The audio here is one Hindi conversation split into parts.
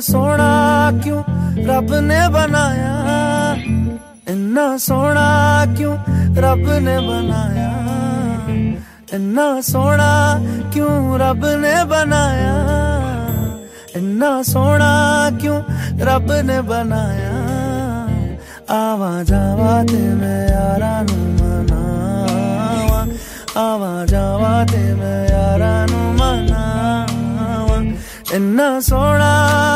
सोना क्यों रब ने बनाया? इन्ना सोना क्यों रब ने बनाया? इन्ना सोना क्यों रब ने बनाया? इन्ना सोना क्यों रब ने बनाया? आवा जावा ते मैं यारा नु मनावा। आवा जावा ते मैं यारा नु मनावा। इन्ना सोना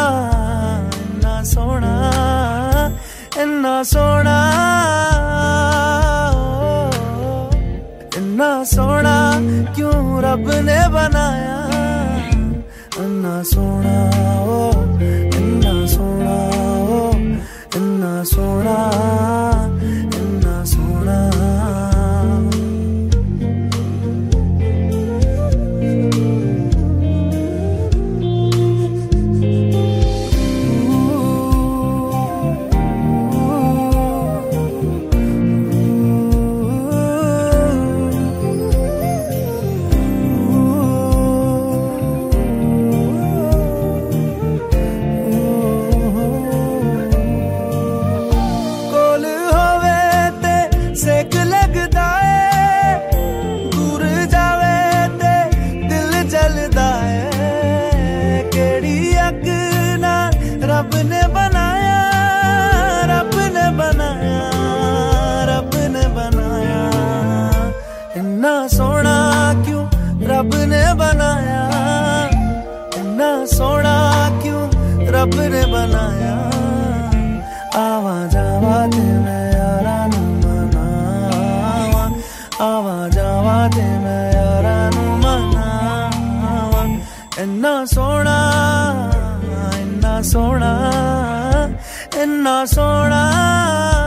इन्ना सोना इन्ना सोना क्यों रब ने बनाया? इन्ना सोना ओ, इन्ना सोना ओ, इन्ना सोना रब ने बनाया, रब ने बनाया, रब ने बनाया। इन्ना सोना क्यों रब ने बनाया? इन्ना सोना क्यों रब ने बनाया? आवा जावा ते मैं यारा नू मनावा। आवा जावा ते मैं यारा नू मनावा। इन्ना सोना sola, en la sola.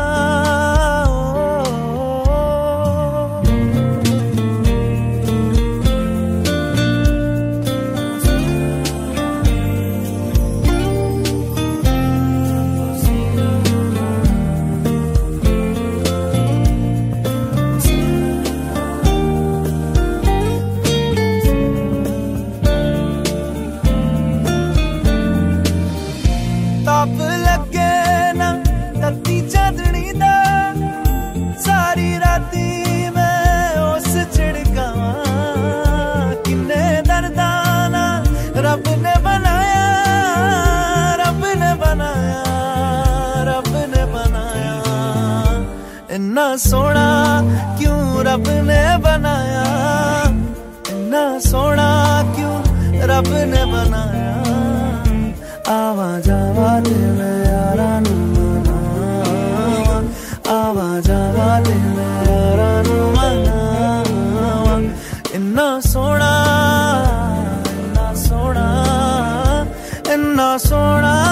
इन्ना सोना क्यों रब ने बनाया? इन्ना सोना क्यों रब ने बनाया? आवा जावा तेरे यारा नू मनावा आवा जावा तेरे यारा इन्ना सोना इन्ना सोना इन्ना सोना।